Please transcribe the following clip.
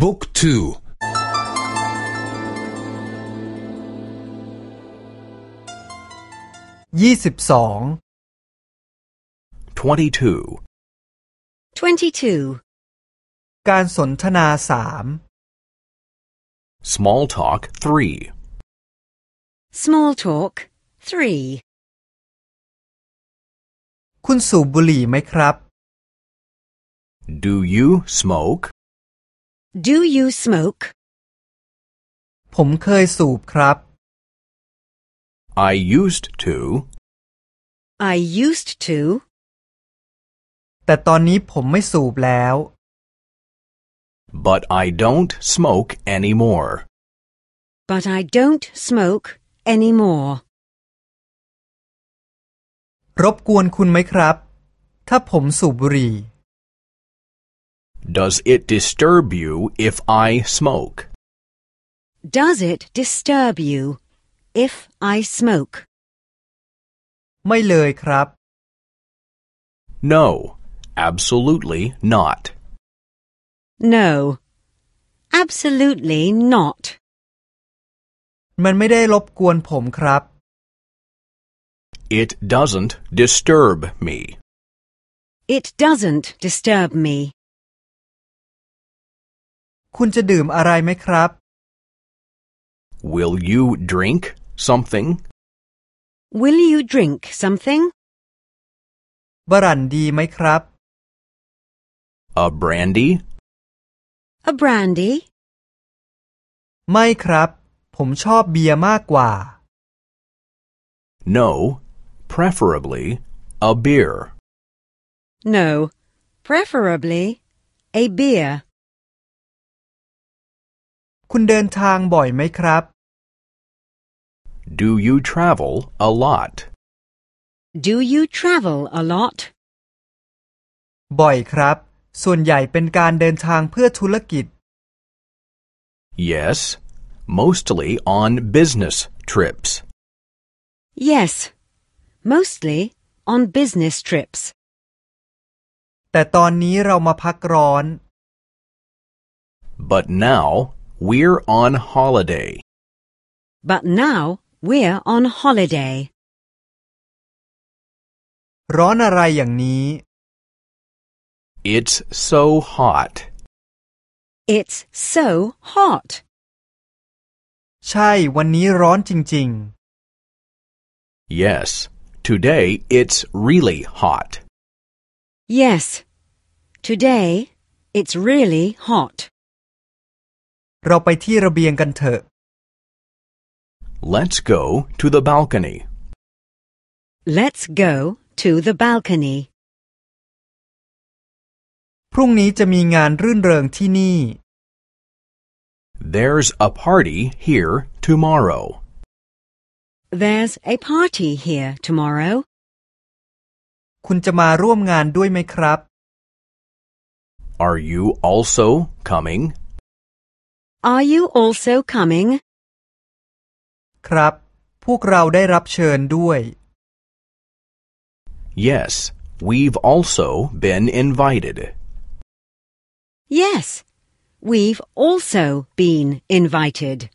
บุ๊กทูยี่สิบสอง 22. 22. การสนทนาสาม Small talk 3. Small talk 3. คุณสูบบุหรี่ไหมครับ Do you smoke? Do you smoke? ผมเคยสูบครับ I used to. I used to, แต่ตอนนี้ผมไม่สูบแล้ว But I don't smoke anymore. but I don't smoke anymore. รบกวนคุณไหมครับ ถ้าผมสูบบุหรี่ Does it disturb you if I smoke? Does it disturb you if I smoke? ไม่เลยครับ No, absolutely not. No. Absolutely not. มันไม่ได้รบกวนผมครับ It doesn't disturb me. It doesn't disturb me. คุณจะดื่มอะไรไหมครับ Will you drink something? Will you drink something? บรันดีไหมครับ A brandy? A brandy? ไม่ครับ ผมชอบเบียร์มากกว่า No, preferably a beer. No. Preferably a beer. คุณเดินทางบ่อยไหมครับ Do you travel a lot? Do you travel a lot? บ่อยครับ ส่วนใหญ่เป็นการเดินทางเพื่อธุรกิจ Yes, mostly on business trips. Yes. Mostly on business trips. แต่ตอนนี้เรามาพักร้อน But now we're on holiday. But now we're on holiday. ร้อนอะไรอย่างนี้ It's so hot. It's so hot. ใช่วันนี้ร้อนจริง Yes, today it's really hot. Yes. Today it's really hot. ๆ เราไปที่ระเบียงกันเถอะ Let's go to the balcony. Let's go to the balcony. พรุ่งนี้จะมีงานรื่นเริงที่นี่ There's a party here tomorrow. There's a party here tomorrow. คุณจะมาร่วมงานด้วยไหมครับ Are you also coming? Are you also coming? ครับ พวกเราได้รับเชิญด้วย Yes, we've also been invited. Yes. We've also been invited.